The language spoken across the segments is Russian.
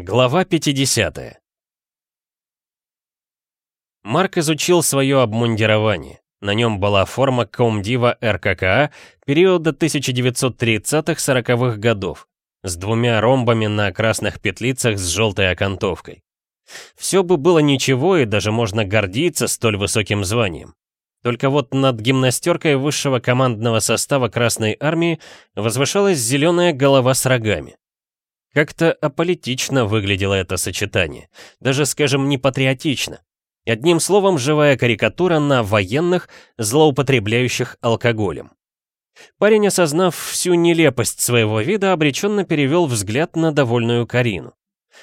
Глава 50 Марк изучил свое обмундирование. На нем была форма комдива РККА периода 1930-40-х годов с двумя ромбами на красных петлицах с желтой окантовкой. Все бы было ничего, и даже можно гордиться столь высоким званием. Только вот над гимнастеркой высшего командного состава Красной Армии возвышалась зеленая голова с рогами. Как-то аполитично выглядело это сочетание, даже, скажем, не патриотично. Одним словом, живая карикатура на военных, злоупотребляющих алкоголем. Парень, осознав всю нелепость своего вида, обреченно перевел взгляд на довольную Карину.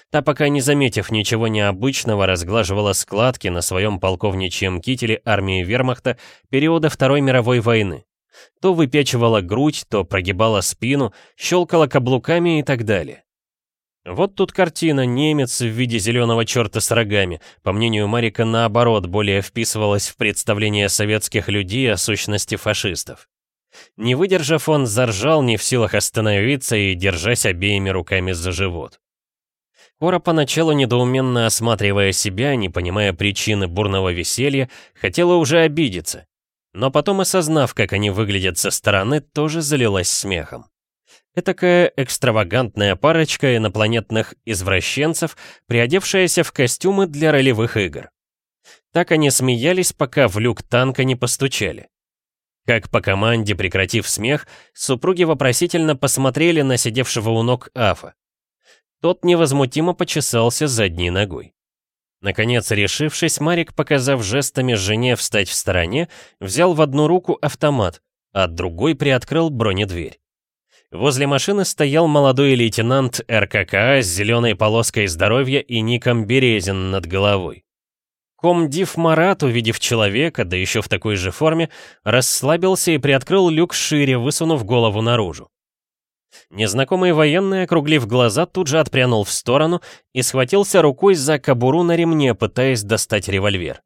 Та, пока не заметив ничего необычного, разглаживала складки на своем полковничьем кителе армии вермахта периода Второй мировой войны. То выпечивала грудь, то прогибала спину, щелкала каблуками и так далее. Вот тут картина «Немец в виде зеленого черта с рогами», по мнению Марика, наоборот, более вписывалась в представление советских людей о сущности фашистов. Не выдержав, он заржал, не в силах остановиться и держась обеими руками за живот. Кора поначалу, недоуменно осматривая себя, не понимая причины бурного веселья, хотела уже обидеться. Но потом, осознав, как они выглядят со стороны, тоже залилась смехом. Этакая экстравагантная парочка инопланетных извращенцев, приодевшаяся в костюмы для ролевых игр. Так они смеялись, пока в люк танка не постучали. Как по команде, прекратив смех, супруги вопросительно посмотрели на сидевшего у ног Афа. Тот невозмутимо почесался задней ногой. Наконец, решившись, Марик, показав жестами жене встать в стороне, взял в одну руку автомат, а другой приоткрыл бронедверь. Возле машины стоял молодой лейтенант РККА с зеленой полоской здоровья и ником Березин над головой. Комдив Марат, увидев человека, да еще в такой же форме, расслабился и приоткрыл люк шире, высунув голову наружу. Незнакомый военный, округлив глаза, тут же отпрянул в сторону и схватился рукой за кобуру на ремне, пытаясь достать револьвер.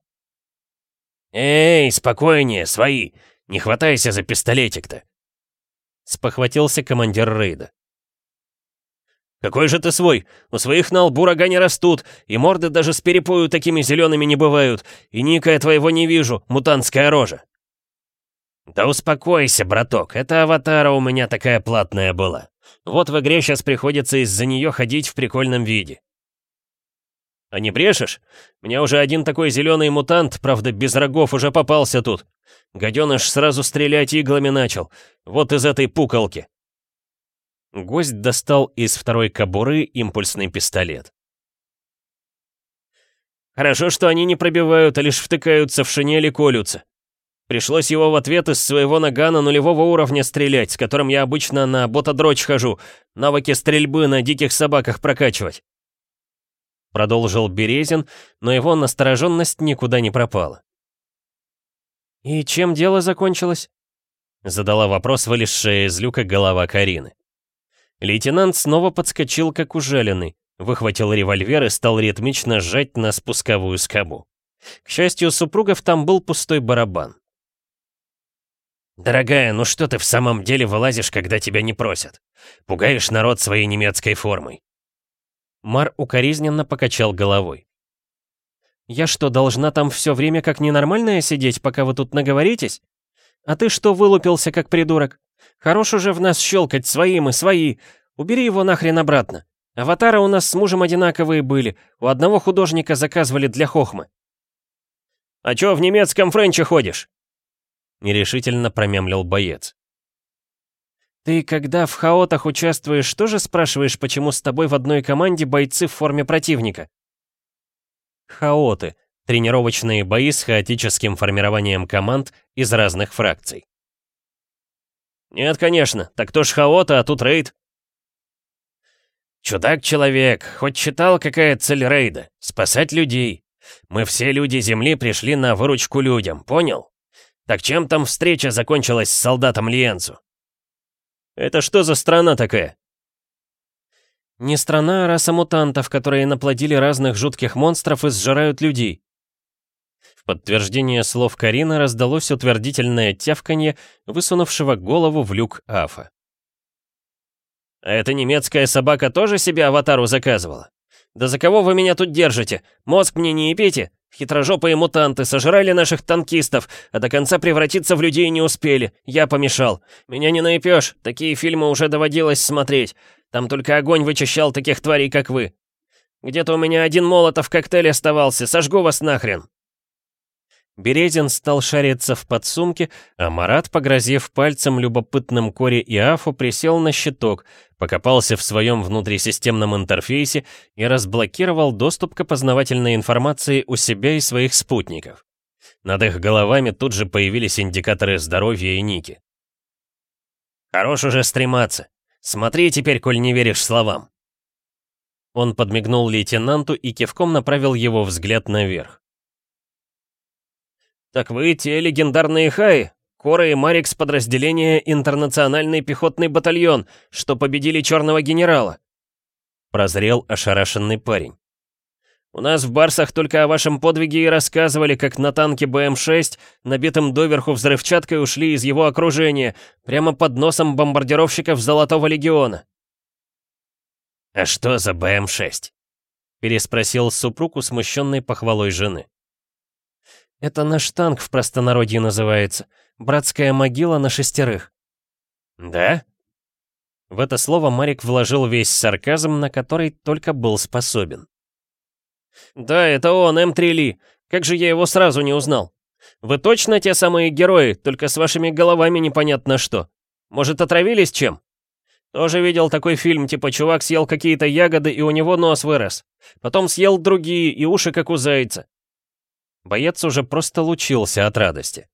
«Эй, спокойнее, свои! Не хватайся за пистолетик-то!» Спохватился командир рейда. «Какой же ты свой? У своих на лбу рога не растут, и морды даже с перепою такими зелеными не бывают, и ника я твоего не вижу, мутантская рожа». «Да успокойся, браток, это аватара у меня такая платная была. Вот в игре сейчас приходится из-за нее ходить в прикольном виде». «А не брешешь? Мне уже один такой зеленый мутант, правда, без рогов, уже попался тут. Гаденыш сразу стрелять иглами начал. Вот из этой пуколки. Гость достал из второй кобуры импульсный пистолет. Хорошо, что они не пробивают, а лишь втыкаются в шинели колются. Пришлось его в ответ из своего нагана нулевого уровня стрелять, с которым я обычно на ботодрочь хожу, навыки стрельбы на диких собаках прокачивать. Продолжил Березин, но его настороженность никуда не пропала. «И чем дело закончилось?» Задала вопрос вылезшая из люка голова Карины. Лейтенант снова подскочил, как ужаленный, выхватил револьвер и стал ритмично сжать на спусковую скобу. К счастью, супругов там был пустой барабан. «Дорогая, ну что ты в самом деле вылазишь, когда тебя не просят? Пугаешь народ своей немецкой формой». Мар укоризненно покачал головой. Я что, должна там все время как ненормальная сидеть, пока вы тут наговоритесь? А ты что вылупился, как придурок? Хорош уже в нас щелкать, свои мы, свои. Убери его нахрен обратно. Аватары у нас с мужем одинаковые были. У одного художника заказывали для хохмы. «А чё в немецком френче ходишь?» Нерешительно промямлил боец. «Ты, когда в хаотах участвуешь, тоже спрашиваешь, почему с тобой в одной команде бойцы в форме противника?» Хаоты — тренировочные бои с хаотическим формированием команд из разных фракций. «Нет, конечно, так то ж хаота, а тут рейд». «Чудак-человек, хоть читал, какая цель рейда? Спасать людей. Мы все люди Земли пришли на выручку людям, понял? Так чем там встреча закончилась с солдатом Лиенцу?» «Это что за страна такая?» Не страна, а раса мутантов, которые наплодили разных жутких монстров и сжирают людей. В подтверждение слов Карины раздалось утвердительное тявканье, высунувшего голову в люк Афа. «А эта немецкая собака тоже себе аватару заказывала? Да за кого вы меня тут держите? Мозг мне не епите? Хитрожопые мутанты сожрали наших танкистов, а до конца превратиться в людей не успели. Я помешал. Меня не наепёшь, такие фильмы уже доводилось смотреть. Там только огонь вычищал таких тварей, как вы. Где-то у меня один молотов коктейль оставался, сожгу вас нахрен. Березин стал шариться в подсумке, а Марат, погрозив пальцем любопытным Коре и Афу, присел на щиток, покопался в своем внутрисистемном интерфейсе и разблокировал доступ к опознавательной информации у себя и своих спутников. Над их головами тут же появились индикаторы здоровья и ники. «Хорош уже стрематься. Смотри теперь, коль не веришь словам». Он подмигнул лейтенанту и кивком направил его взгляд наверх. «Так вы те легендарные хаи, Кора и Марик с подразделения «Интернациональный пехотный батальон», что победили черного генерала?» Прозрел ошарашенный парень. «У нас в Барсах только о вашем подвиге и рассказывали, как на танке БМ-6, набитым доверху взрывчаткой, ушли из его окружения, прямо под носом бомбардировщиков Золотого Легиона». «А что за БМ-6?» переспросил супруг, смущенной похвалой жены. Это наш танк в простонародье называется. Братская могила на шестерых. Да? В это слово Марик вложил весь сарказм, на который только был способен. Да, это он, М3 Ли. Как же я его сразу не узнал? Вы точно те самые герои, только с вашими головами непонятно что. Может, отравились чем? Тоже видел такой фильм, типа чувак съел какие-то ягоды, и у него нос вырос. Потом съел другие, и уши как у зайца. Боец уже просто лучился от радости.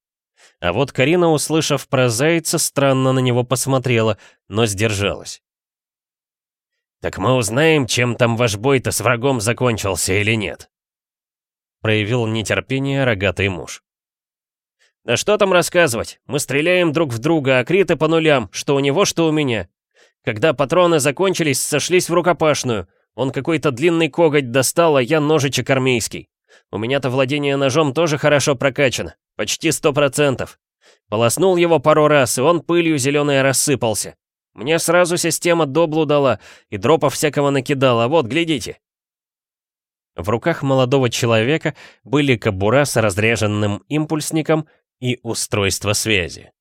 А вот Карина, услышав про зайца, странно на него посмотрела, но сдержалась. «Так мы узнаем, чем там ваш бой-то с врагом закончился или нет?» Проявил нетерпение рогатый муж. «Да что там рассказывать? Мы стреляем друг в друга, а криты по нулям, что у него, что у меня. Когда патроны закончились, сошлись в рукопашную. Он какой-то длинный коготь достал, а я ножичек армейский. У меня-то владение ножом тоже хорошо прокачано. Почти сто процентов. Полоснул его пару раз, и он пылью зеленой рассыпался. Мне сразу система доблу дала и дропов всякого накидала. Вот, глядите. В руках молодого человека были кобура с разряженным импульсником и устройство связи.